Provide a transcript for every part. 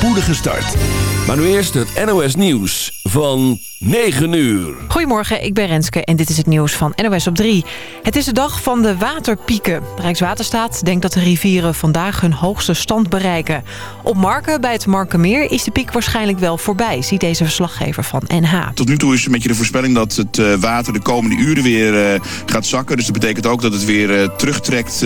spoedige start. Maar nu eerst het NOS Nieuws van 9 uur. Goedemorgen, ik ben Renske en dit is het nieuws van NOS op 3. Het is de dag van de waterpieken. Rijkswaterstaat denkt dat de rivieren vandaag hun hoogste stand bereiken. Op Marken bij het Markenmeer is de piek waarschijnlijk wel voorbij... ziet deze verslaggever van NH. Tot nu toe is een beetje de voorspelling dat het eh, water de komende uren weer uh, gaat zakken. Dus dat betekent ook dat het weer uh, terugtrekt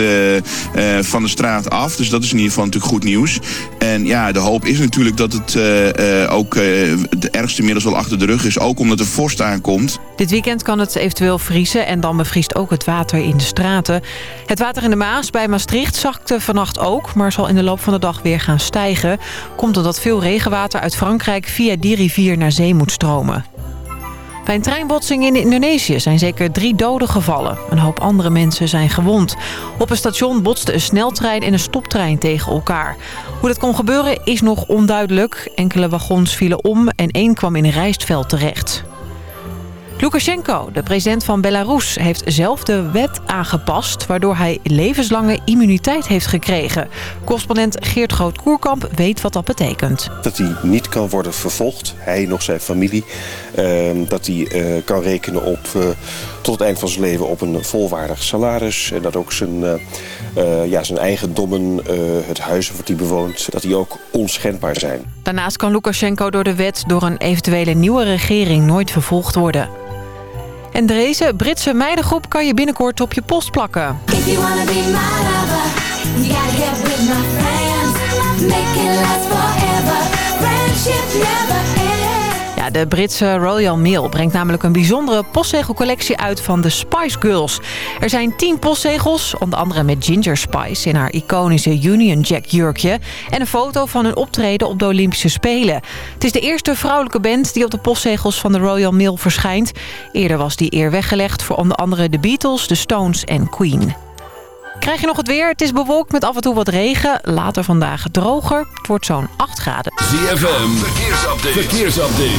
van de straat af. Dus dat is in ieder geval natuurlijk goed nieuws. En ja, de hoop is natuurlijk dat het ook de ergste inmiddels wel achter de rug is ook omdat er vorst aankomt. Dit weekend kan het eventueel vriezen en dan bevriest ook het water in de straten. Het water in de Maas bij Maastricht zakte vannacht ook... maar zal in de loop van de dag weer gaan stijgen. Komt omdat veel regenwater uit Frankrijk via die rivier naar zee moet stromen. Bij een treinbotsing in Indonesië zijn zeker drie doden gevallen. Een hoop andere mensen zijn gewond. Op een station botsten een sneltrein en een stoptrein tegen elkaar. Hoe dat kon gebeuren is nog onduidelijk. Enkele wagons vielen om en één kwam in een rijstveld terecht. Lukashenko, de president van Belarus, heeft zelf de wet aangepast... waardoor hij levenslange immuniteit heeft gekregen. Correspondent Geert Groot-Koerkamp weet wat dat betekent. Dat hij niet kan worden vervolgd, hij nog zijn familie. Uh, dat hij uh, kan rekenen op, uh, tot het eind van zijn leven op een volwaardig salaris. En dat ook zijn, uh, ja, zijn eigendommen, het huis wat hij bewoont... dat die ook onschendbaar zijn. Daarnaast kan Lukashenko door de wet door een eventuele nieuwe regering nooit vervolgd worden. En deze Britse meidengroep kan je binnenkort op je post plakken. De Britse Royal Mail brengt namelijk een bijzondere postzegelcollectie uit van de Spice Girls. Er zijn tien postzegels, onder andere met Ginger Spice in haar iconische Union Jack jurkje... en een foto van hun optreden op de Olympische Spelen. Het is de eerste vrouwelijke band die op de postzegels van de Royal Mail verschijnt. Eerder was die eer weggelegd voor onder andere de Beatles, de Stones en Queen. Krijg je nog het weer? Het is bewolkt met af en toe wat regen. Later vandaag droger. Het wordt zo'n 8 graden. ZFM, verkeersupdate. verkeersupdate.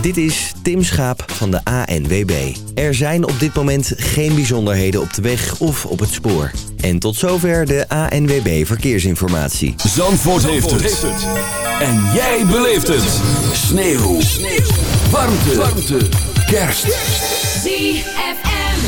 Dit is Tim Schaap van de ANWB. Er zijn op dit moment geen bijzonderheden op de weg of op het spoor. En tot zover de ANWB Verkeersinformatie. Zandvoort, Zandvoort heeft, het. En jij beleeft het. Sneeuw. Sneeuw. Warmte. Warmte. Kerst. ZFM.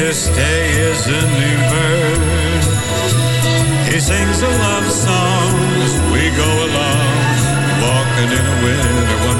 to day is a new bird. He sings a love song as we go along, walking in a winter wonderland.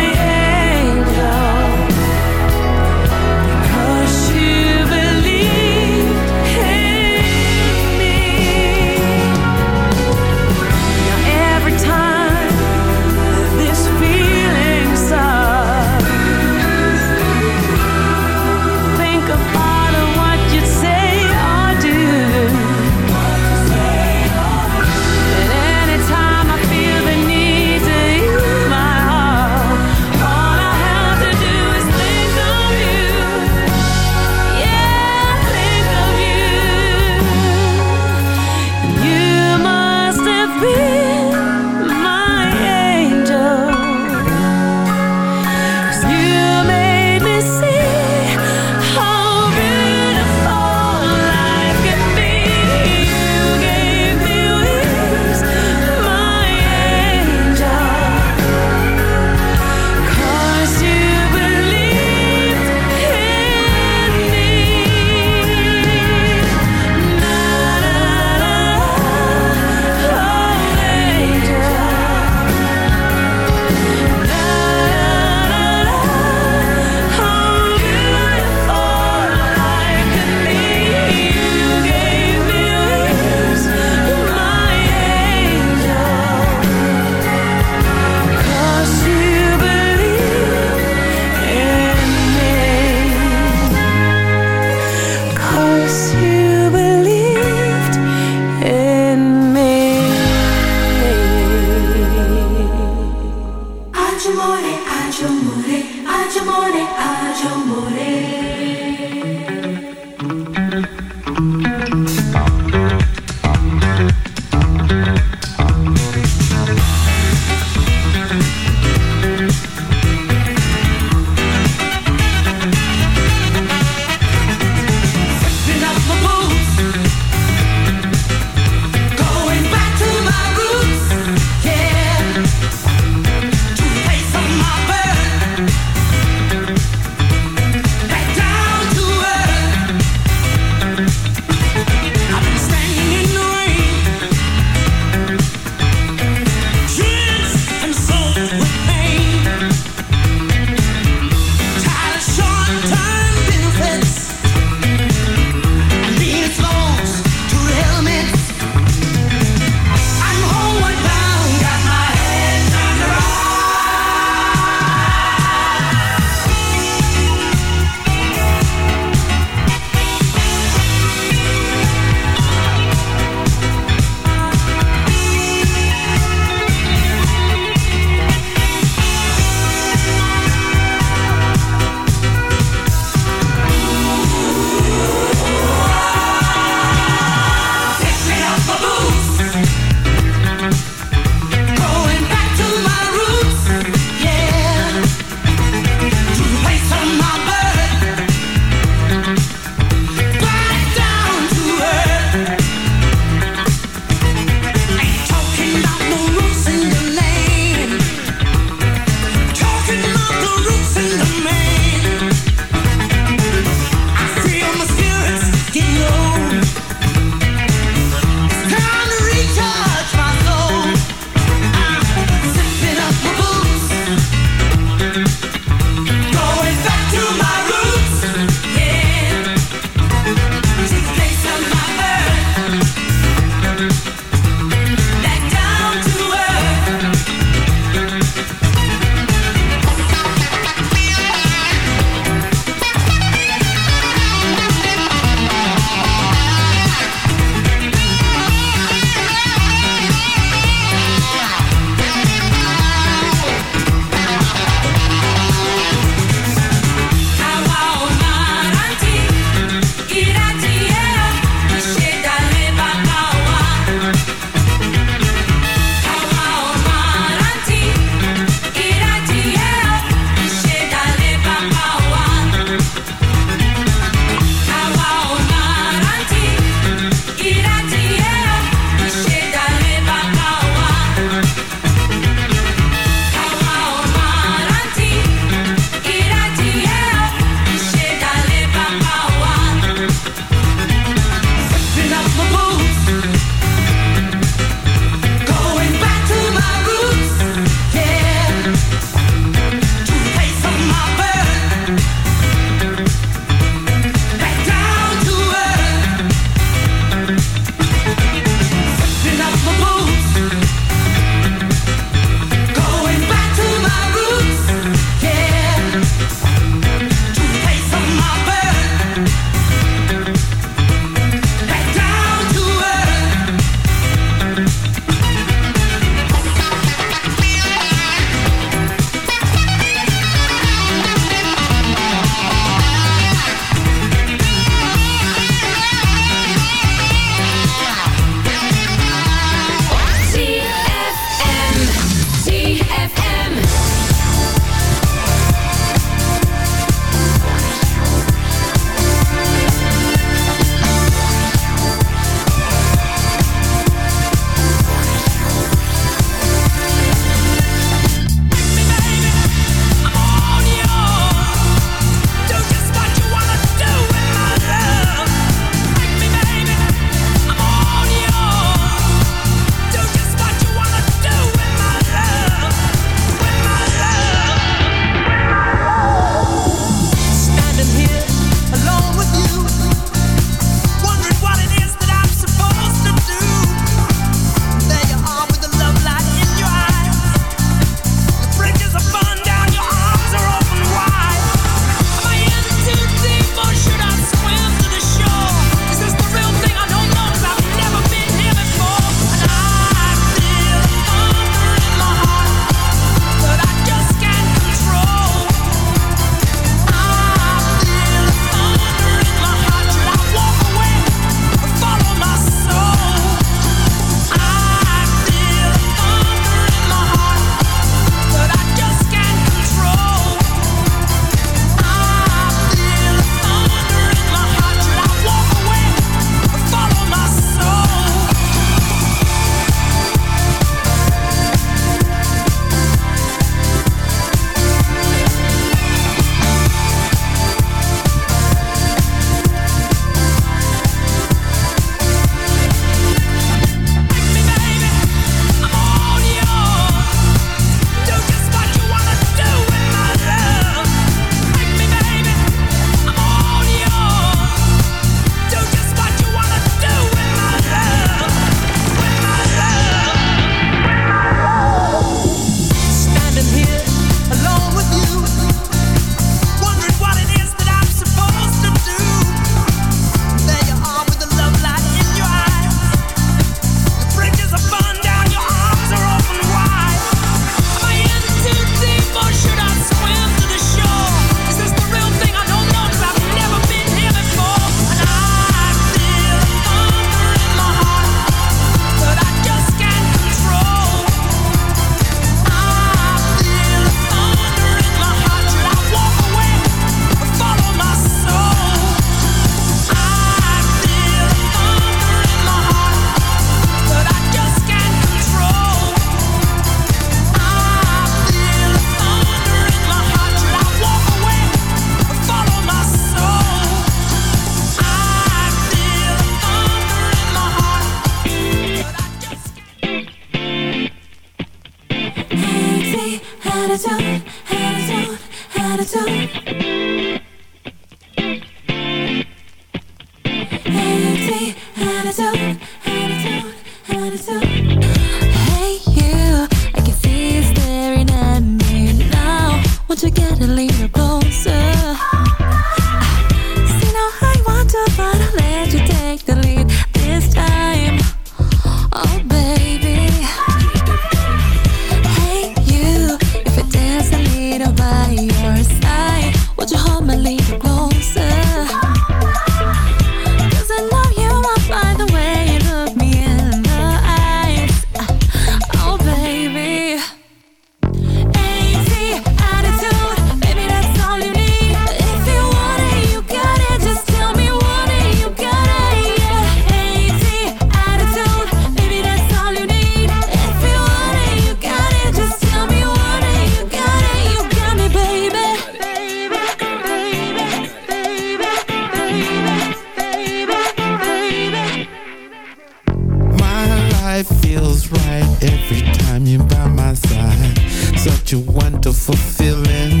life feels right every time you're by my side. Such a wonderful feeling.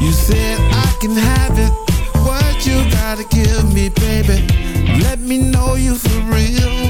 You said I can have it. What you gotta give me, baby? Let me know you for real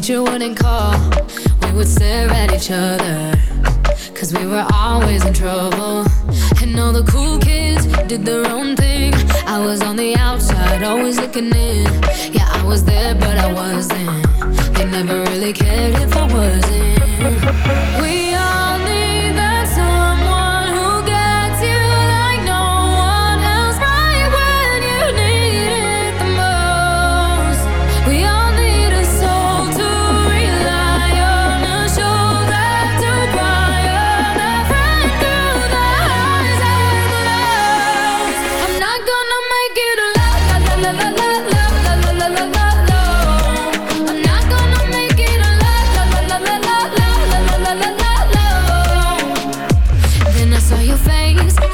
teacher wouldn't call.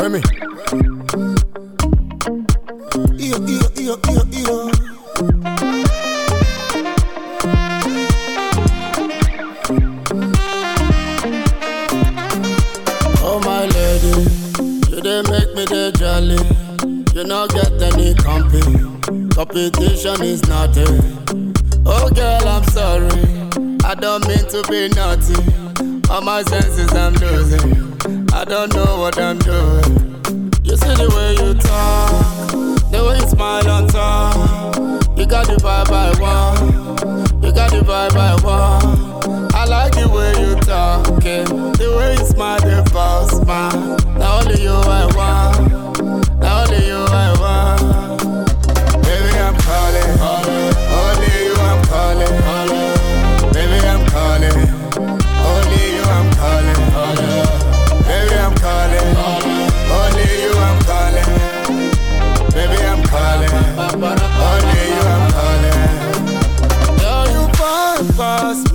Remy. Io, io, io, io, io. Oh my lady, you dey make me dey jolly. You no get any company. Competition is nothing. Oh girl, I'm sorry. I don't mean to be naughty. All my senses I'm losing. I don't know what I'm doing. You see the way you talk, the way you smile on top. You got the vibe I want, you got the vibe I want. I like the way you talk, the way you smile, the boss man. Now only you I want.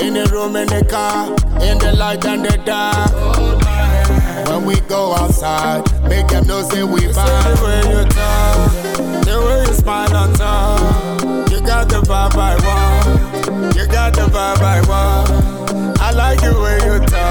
in the room, in the car, in the light and the dark. When we go outside, make them know say we fine. The way you talk, the way you smile on top. You got the vibe I want. You got the vibe I want. I like the way you talk.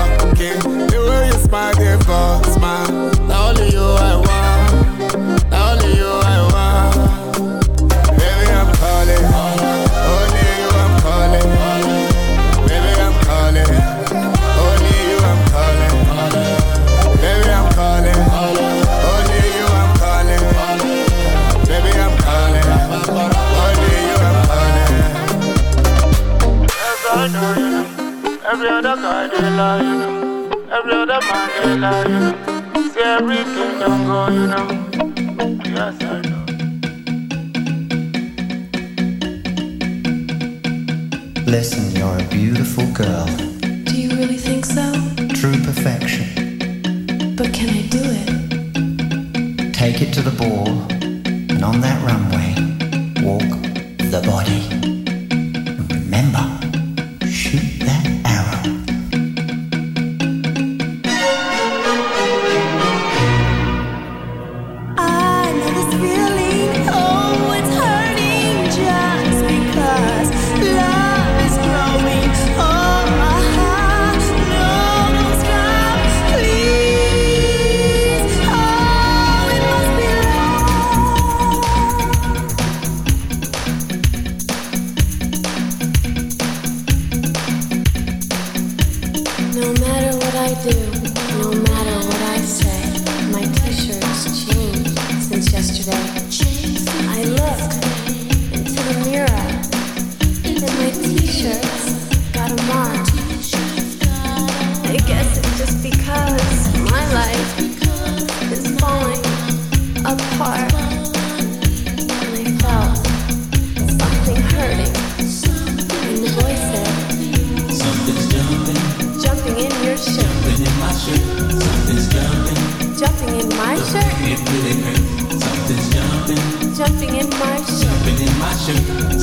jumping in my shirt. In my shirt.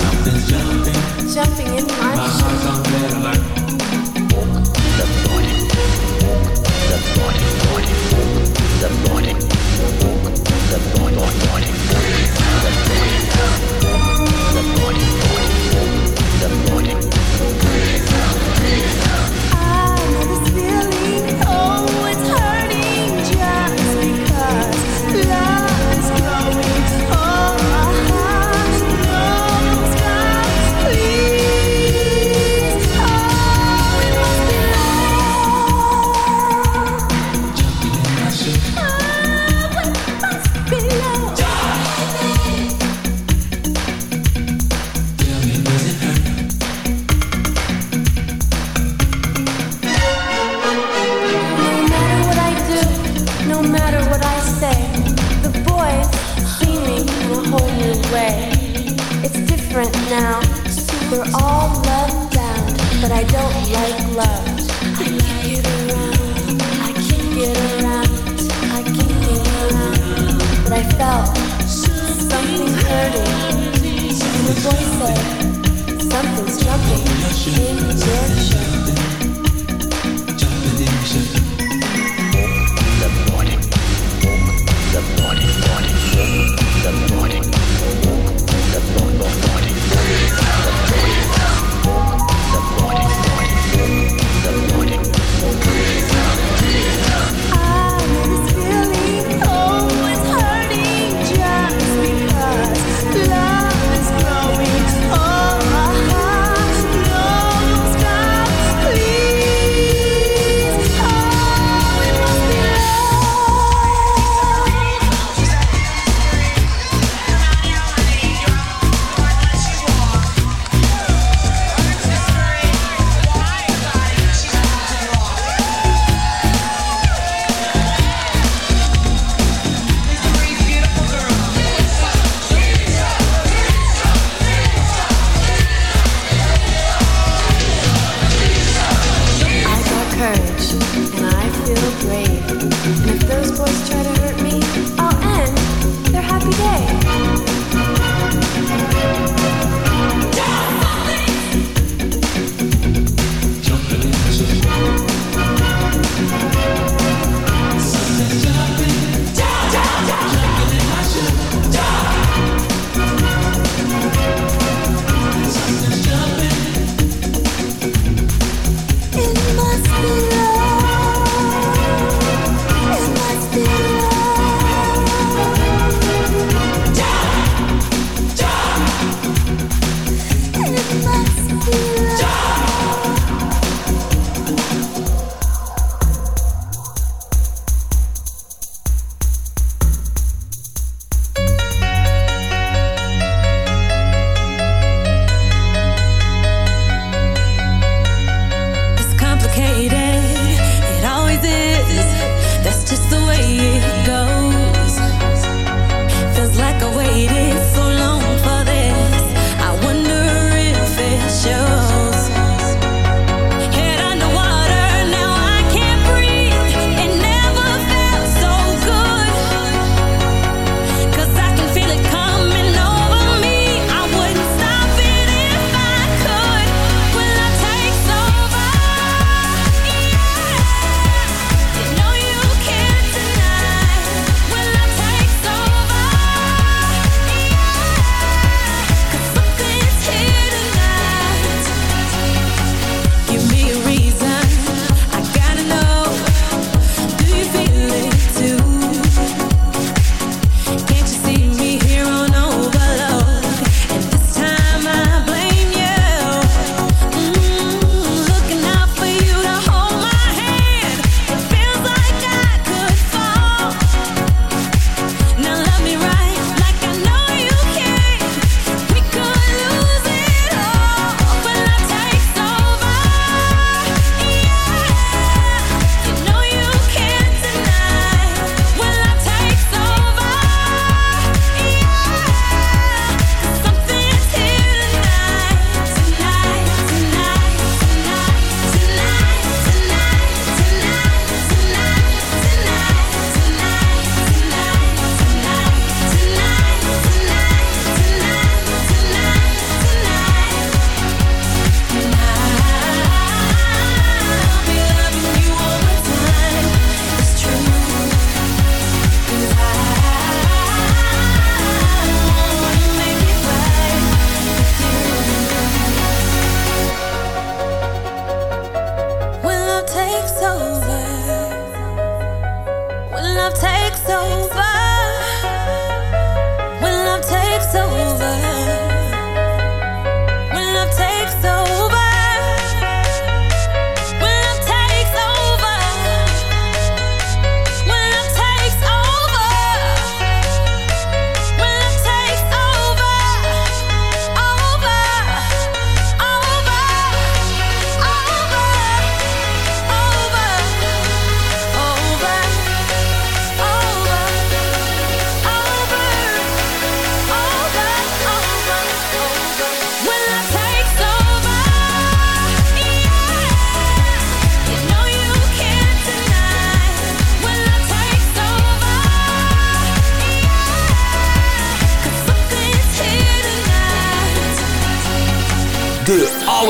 love takes over.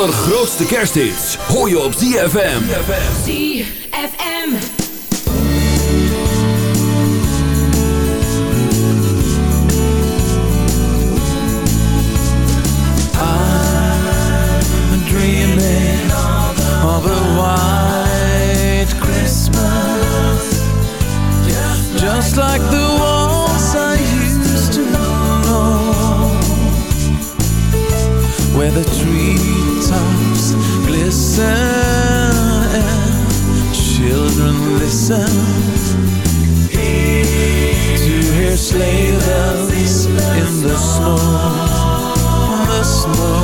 allergrootste kersthits hoor je op ZFM. ZFM. dreaming of a white Christmas Just like the ones I used to know Where the trees tops glisten children listen to hear sleigh bells in the snow, the snow.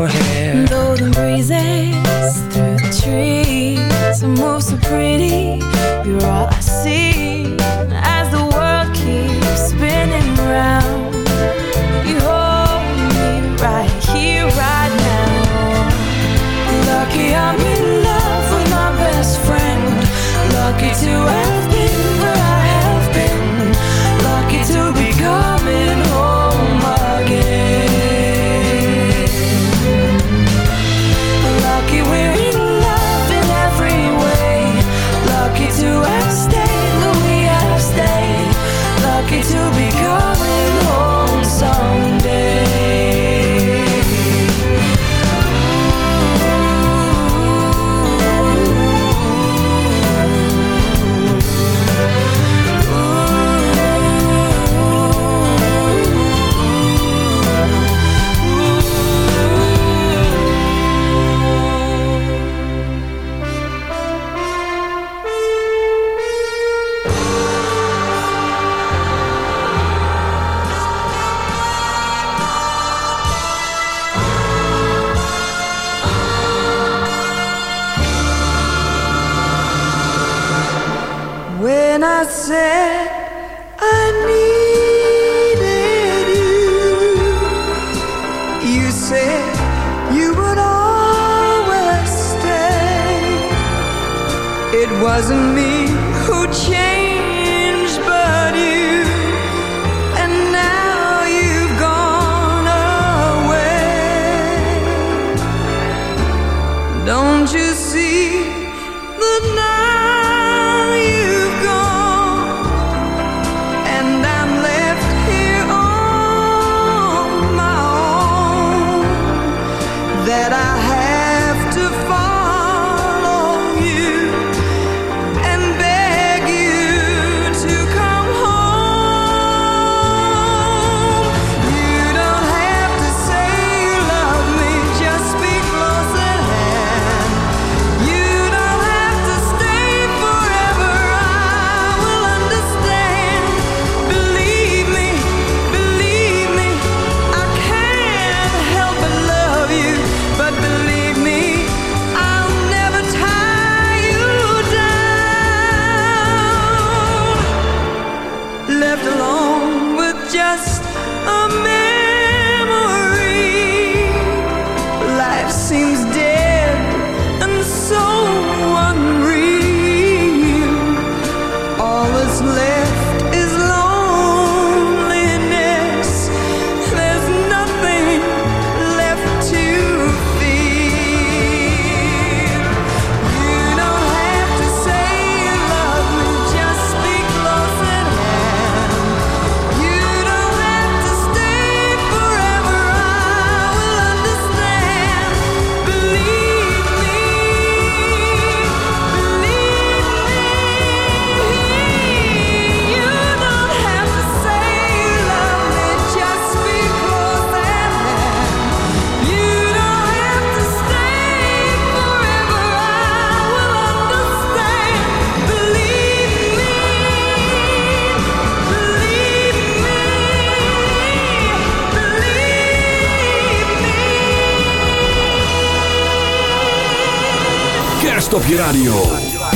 je radio.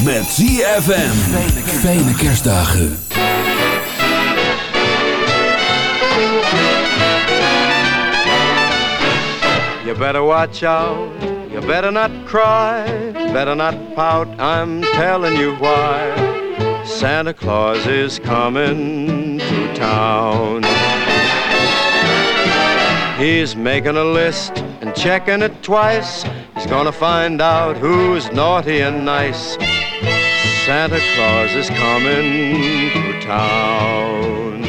Met ZFM. Fijne kerstdagen. You better watch out, you better not cry, better not pout, I'm telling you why. Santa Claus is coming to town. He's making a list and checking it twice. Gonna find out who's naughty and nice. Santa Claus is coming to town.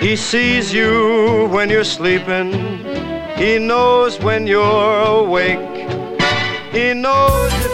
He sees you when you're sleeping. He knows when you're awake. He knows